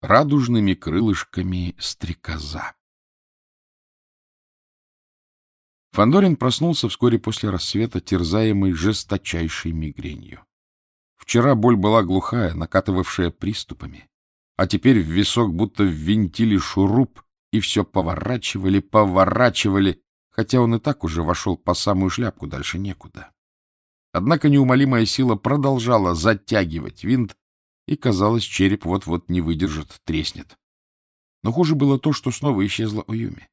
радужными крылышками стрекоза. Фандорин проснулся вскоре после рассвета, терзаемый жесточайшей мигренью. Вчера боль была глухая, накатывавшая приступами, а теперь в висок будто ввинтили шуруп и все поворачивали, поворачивали, хотя он и так уже вошел по самую шляпку, дальше некуда. Однако неумолимая сила продолжала затягивать винт, и, казалось, череп вот-вот не выдержит, треснет. Но хуже было то, что снова исчезла Уюми.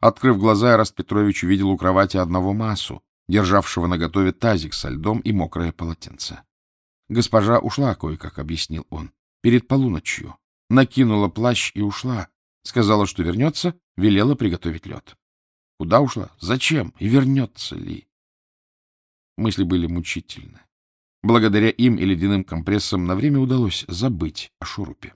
Открыв глаза, Раст Петрович увидел у кровати одного массу, державшего наготове тазик со льдом и мокрое полотенце. Госпожа ушла кое-как, объяснил он, перед полуночью. Накинула плащ и ушла. Сказала, что вернется, велела приготовить лед. Куда ушла? Зачем? И вернется ли? Мысли были мучительны. Благодаря им и ледяным компрессам на время удалось забыть о шурупе.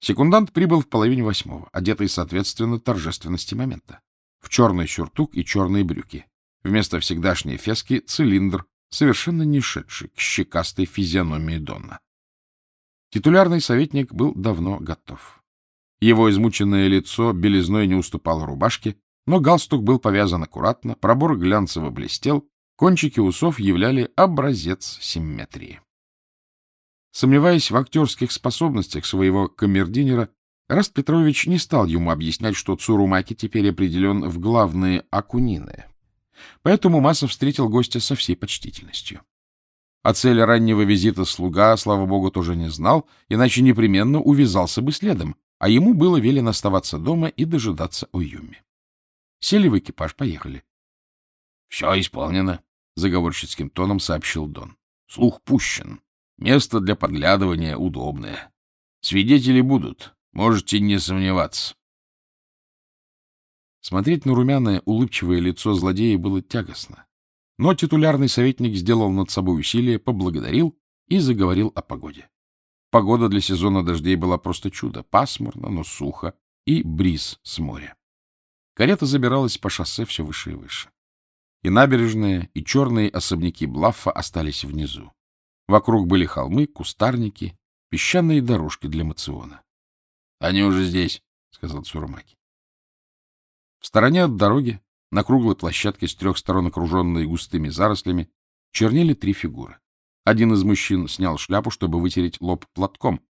Секундант прибыл в половине восьмого, одетый, соответственно, торжественности момента. В черный сюртук и черные брюки. Вместо всегдашней фески — цилиндр, совершенно не шедший к щекастой физиономии Донна. Титулярный советник был давно готов. Его измученное лицо белизной не уступало рубашке, но галстук был повязан аккуратно, пробор глянцево блестел, кончики усов являли образец симметрии. Сомневаясь в актерских способностях своего камердинера, Раст Петрович не стал ему объяснять, что Цурумаки теперь определен в главные акунины. Поэтому Масса встретил гостя со всей почтительностью. О цели раннего визита слуга, слава богу, тоже не знал, иначе непременно увязался бы следом, а ему было велено оставаться дома и дожидаться Уюми. Сели в экипаж, поехали. — Все исполнено, — заговорщицким тоном сообщил Дон. — Слух пущен. Место для подглядывания удобное. Свидетели будут, можете не сомневаться. Смотреть на румяное, улыбчивое лицо злодея было тягостно. Но титулярный советник сделал над собой усилие, поблагодарил и заговорил о погоде. Погода для сезона дождей была просто чудо. Пасмурно, но сухо, и бриз с моря. Карета забиралась по шоссе все выше и выше. И набережная, и черные особняки Блаффа остались внизу. Вокруг были холмы, кустарники, песчаные дорожки для мациона. — Они уже здесь, — сказал Цурамаки. В стороне от дороги, на круглой площадке с трех сторон окруженной густыми зарослями, чернели три фигуры. Один из мужчин снял шляпу, чтобы вытереть лоб платком.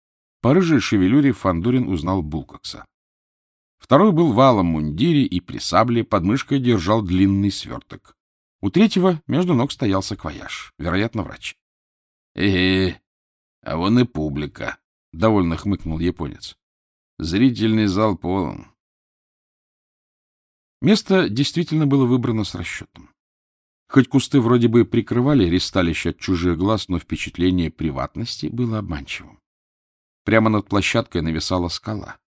По рыжей шевелюре Фандурин узнал Булкокса. Второй был валом мундире и при сабле под мышкой держал длинный сверток. У третьего между ног стоял саквояж, вероятно, врач. Э, а вон и публика, — довольно хмыкнул японец. Зрительный зал полон. Место действительно было выбрано с расчетом. Хоть кусты вроде бы прикрывали ресталище от чужих глаз, но впечатление приватности было обманчивым. Прямо над площадкой нависала скала.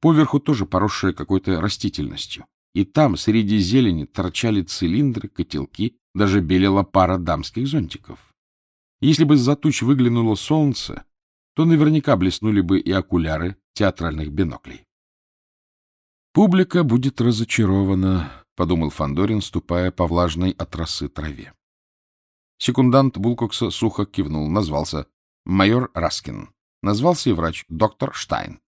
Поверху тоже поросшая какой-то растительностью. И там, среди зелени, торчали цилиндры, котелки, даже белела пара дамских зонтиков. Если бы из-за туч выглянуло солнце, то наверняка блеснули бы и окуляры театральных биноклей. «Публика будет разочарована», — подумал Фандорин, ступая по влажной от росы траве. Секундант Булкокса сухо кивнул, назвался майор Раскин. Назвался и врач, доктор Штайн.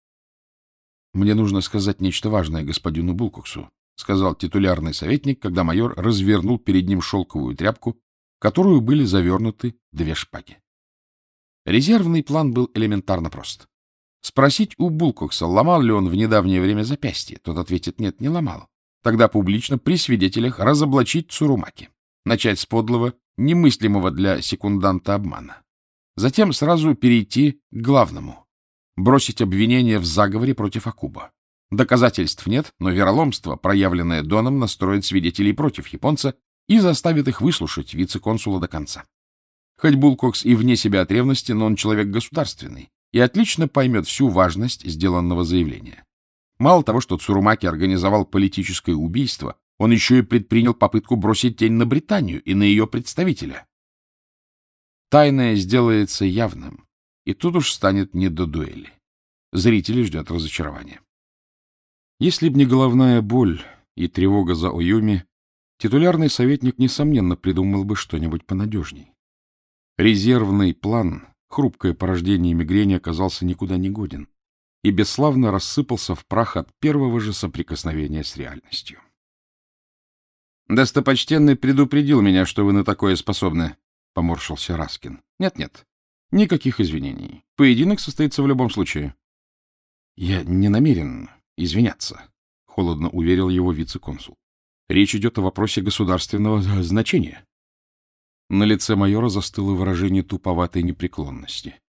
«Мне нужно сказать нечто важное господину Булкоксу», — сказал титулярный советник, когда майор развернул перед ним шелковую тряпку которую были завернуты две шпаги. Резервный план был элементарно прост. Спросить у Булкокса, ломал ли он в недавнее время запястье. Тот ответит, нет, не ломал. Тогда публично при свидетелях разоблачить Цурумаки. Начать с подлого, немыслимого для секунданта обмана. Затем сразу перейти к главному. Бросить обвинение в заговоре против Акуба. Доказательств нет, но вероломство, проявленное Доном, настроит свидетелей против японца и заставит их выслушать вице-консула до конца. Хоть Булкокс и вне себя от ревности, но он человек государственный и отлично поймет всю важность сделанного заявления. Мало того, что Цурумаки организовал политическое убийство, он еще и предпринял попытку бросить тень на Британию и на ее представителя. Тайное сделается явным, и тут уж станет не до дуэли. Зрители ждет разочарование. Если б не головная боль и тревога за Оюми, титулярный советник, несомненно, придумал бы что-нибудь понадежней. Резервный план, хрупкое порождение мигрени оказался никуда не годен и бесславно рассыпался в прах от первого же соприкосновения с реальностью. «Достопочтенный предупредил меня, что вы на такое способны», — поморщился Раскин. «Нет-нет, никаких извинений. Поединок состоится в любом случае». «Я не намерен извиняться», — холодно уверил его вице-консул. «Речь идет о вопросе государственного значения». На лице майора застыло выражение туповатой непреклонности.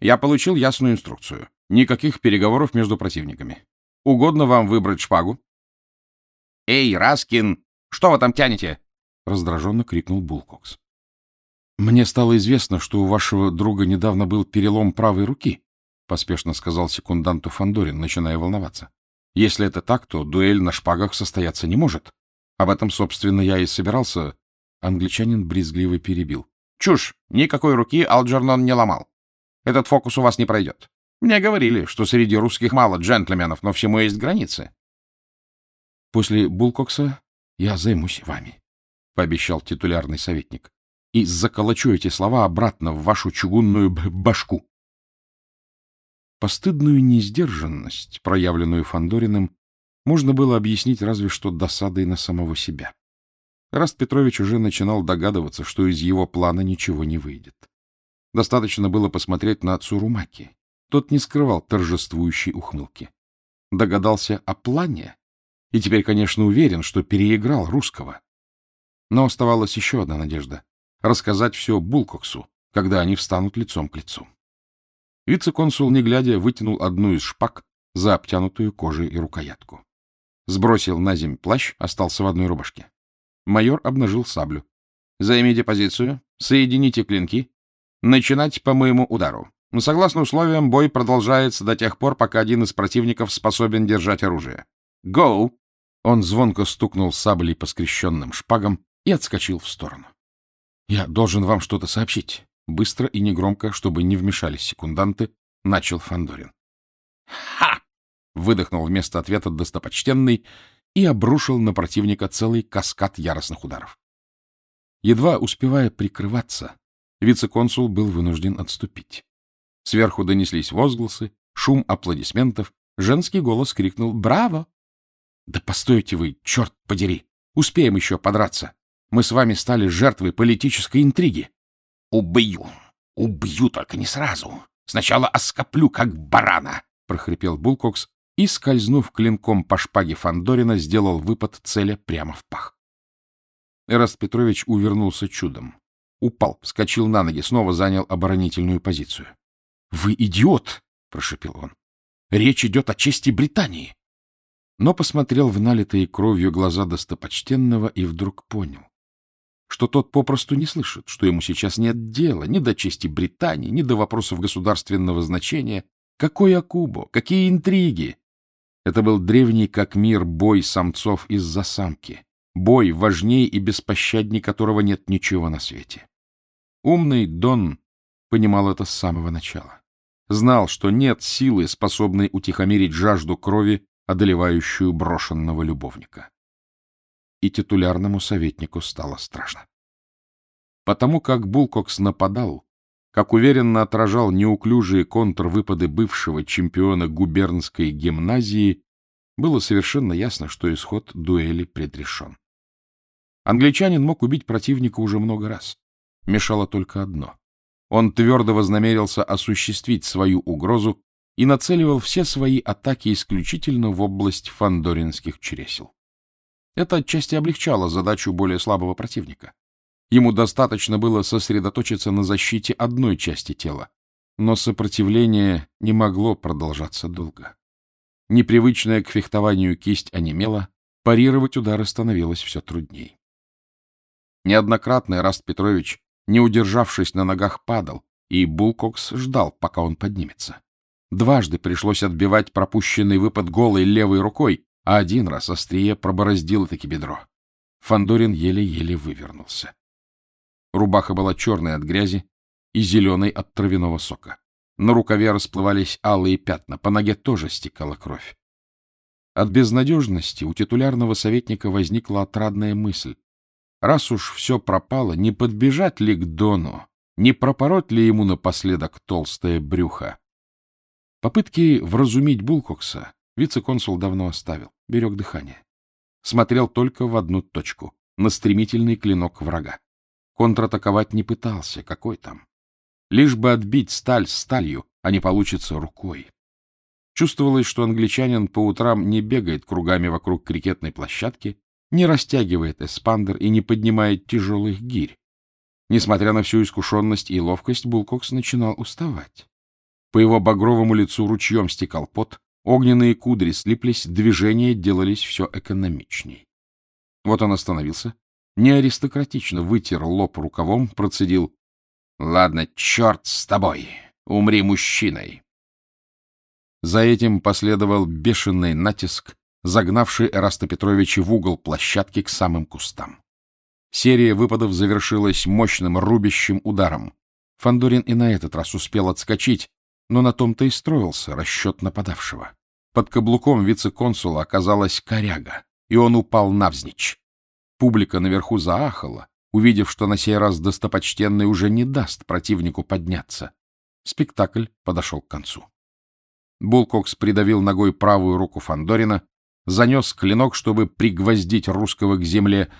«Я получил ясную инструкцию. Никаких переговоров между противниками. Угодно вам выбрать шпагу?» «Эй, Раскин, что вы там тянете? — раздраженно крикнул Булкокс. — Мне стало известно, что у вашего друга недавно был перелом правой руки, — поспешно сказал секунданту Фандорин, начиная волноваться. — Если это так, то дуэль на шпагах состояться не может. Об этом, собственно, я и собирался. Англичанин брезгливо перебил. — Чушь! Никакой руки Алджернон не ломал. Этот фокус у вас не пройдет. Мне говорили, что среди русских мало джентльменов, но всему есть границы. После Булкокса я займусь вами, — пообещал титулярный советник, — и заколочу эти слова обратно в вашу чугунную башку. Постыдную несдержанность, проявленную Фандориным, можно было объяснить разве что досадой на самого себя. Раст Петрович уже начинал догадываться, что из его плана ничего не выйдет. Достаточно было посмотреть на отцу Румаки. Тот не скрывал торжествующей ухмылки. Догадался о плане и теперь, конечно, уверен, что переиграл русского. Но оставалась еще одна надежда — рассказать все Булкоксу, когда они встанут лицом к лицу. Вице-консул, не глядя, вытянул одну из шпаг за обтянутую кожей и рукоятку. Сбросил на земь плащ, остался в одной рубашке. Майор обнажил саблю. «Займите позицию, соедините клинки. Начинать по моему удару. Согласно условиям, бой продолжается до тех пор, пока один из противников способен держать оружие. Go!» Он звонко стукнул саблей по скрещенным шпагам и отскочил в сторону. — Я должен вам что-то сообщить. Быстро и негромко, чтобы не вмешались секунданты, начал Фандорин. «Ха!» — выдохнул вместо ответа достопочтенный и обрушил на противника целый каскад яростных ударов. Едва успевая прикрываться, вице-консул был вынужден отступить. Сверху донеслись возгласы, шум аплодисментов, женский голос крикнул «Браво!» Да постойте вы, черт подери! Успеем еще подраться. Мы с вами стали жертвой политической интриги. Убью! Убью, только не сразу. Сначала оскоплю, как барана! — прохрипел Булкокс и, скользнув клинком по шпаге Фандорина, сделал выпад целя прямо в пах. Эраст Петрович увернулся чудом. Упал, вскочил на ноги, снова занял оборонительную позицию. — Вы идиот! — прошепел он. — Речь идет о чести Британии но посмотрел в налитые кровью глаза достопочтенного и вдруг понял, что тот попросту не слышит, что ему сейчас нет дела ни до чести Британии, ни до вопросов государственного значения. Какой Акубо? Какие интриги? Это был древний как мир бой самцов из-за самки. Бой, важнее и беспощадней которого нет ничего на свете. Умный Дон понимал это с самого начала. Знал, что нет силы, способной утихомирить жажду крови одолевающую брошенного любовника. И титулярному советнику стало страшно. Потому как Булкокс нападал, как уверенно отражал неуклюжие контрвыпады бывшего чемпиона губернской гимназии, было совершенно ясно, что исход дуэли предрешен. Англичанин мог убить противника уже много раз. Мешало только одно. Он твердо вознамерился осуществить свою угрозу и нацеливал все свои атаки исключительно в область фандоринских чресел. Это отчасти облегчало задачу более слабого противника. Ему достаточно было сосредоточиться на защите одной части тела, но сопротивление не могло продолжаться долго. Непривычная к фехтованию кисть онемела, парировать удары становилось все трудней. Неоднократно Раст Петрович, не удержавшись на ногах, падал, и Булкокс ждал, пока он поднимется. Дважды пришлось отбивать пропущенный выпад голой левой рукой, а один раз острие пробороздило таки бедро. Фандорин еле-еле вывернулся. Рубаха была черной от грязи и зеленой от травяного сока. На рукаве расплывались алые пятна, по ноге тоже стекала кровь. От безнадежности у титулярного советника возникла отрадная мысль. Раз уж все пропало, не подбежать ли к Дону, Не пропороть ли ему напоследок толстое брюхо? Попытки вразумить Булкокса вице-консул давно оставил, берег дыхание. Смотрел только в одну точку — на стремительный клинок врага. Контратаковать не пытался, какой там. Лишь бы отбить сталь сталью, а не получится рукой. Чувствовалось, что англичанин по утрам не бегает кругами вокруг крикетной площадки, не растягивает эспандер и не поднимает тяжелых гирь. Несмотря на всю искушенность и ловкость, Булкокс начинал уставать. По его багровому лицу ручьем стекал пот, огненные кудри слиплись, движения делались все экономичней. Вот он остановился, не аристократично вытер лоб рукавом, процедил Ладно, черт с тобой, умри мужчиной. За этим последовал бешеный натиск, загнавший Эраста Петровича в угол площадки к самым кустам. Серия выпадов завершилась мощным рубящим ударом. Фандорин и на этот раз успел отскочить, но на том-то и строился расчет нападавшего. Под каблуком вице-консула оказалась коряга, и он упал навзничь. Публика наверху заахала, увидев, что на сей раз достопочтенный уже не даст противнику подняться. Спектакль подошел к концу. Булкокс придавил ногой правую руку Фандорина, занес клинок, чтобы пригвоздить русского к земле,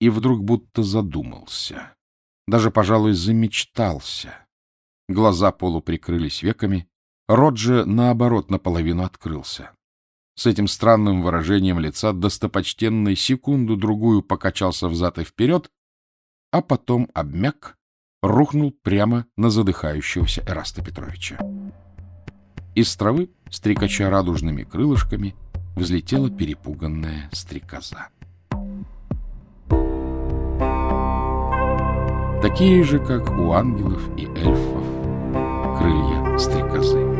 и вдруг будто задумался. Даже, пожалуй, замечтался. Глаза полуприкрылись веками, рот же, наоборот, наполовину открылся. С этим странным выражением лица достопочтенный секунду-другую покачался взад и вперед, а потом обмяк, рухнул прямо на задыхающегося Эраста Петровича. Из травы, стрекача радужными крылышками, взлетела перепуганная стрекоза. Такие же, как у ангелов и эльфов, крылья стрекозы.